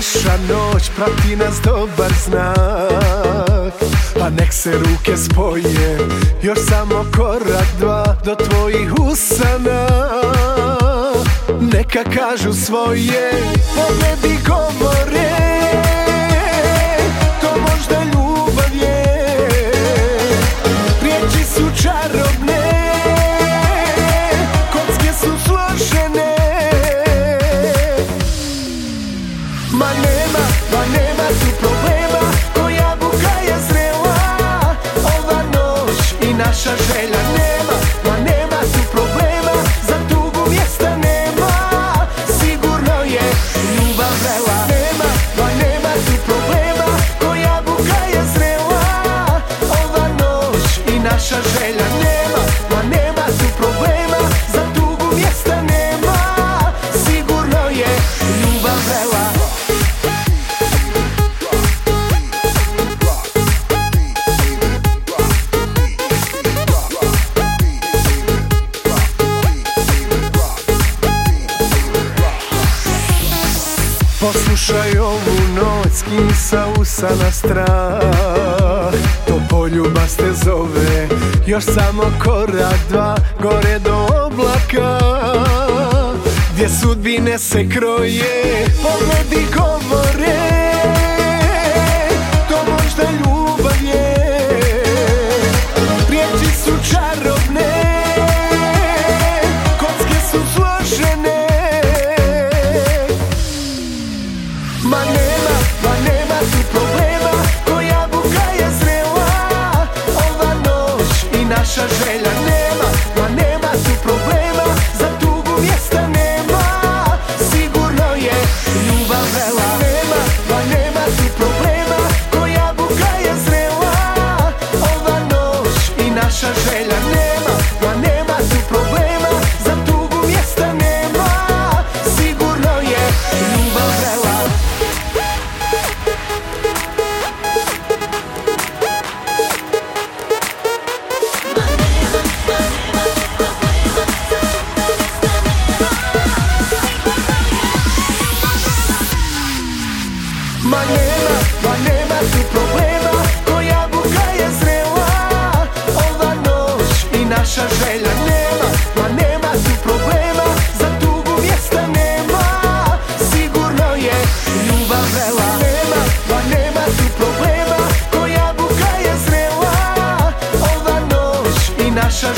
naša noć, prati nas dobar znak Pa nek se ruke spoje, još samo korak dva do tvojih usana. Neka kažu svoje, pogledi govore želja nema Ma nema tu problema Za tugu mjesta nema. Sigurno je ljubav vrela Poslušaj ovu noć, skini sa usana strah To poljubac te zove, još samo korak dva Gore do oblaka, gdje sudbine se kroje Pogledi govore, Ma nema, problema. Buka noć i naša želja nema. Ma nema tu problema Za tugu mjesta nema. Sigurno je ljubav vrela. Nema, ma nema tu problema. Koja buka je zrela. Ova noć i naša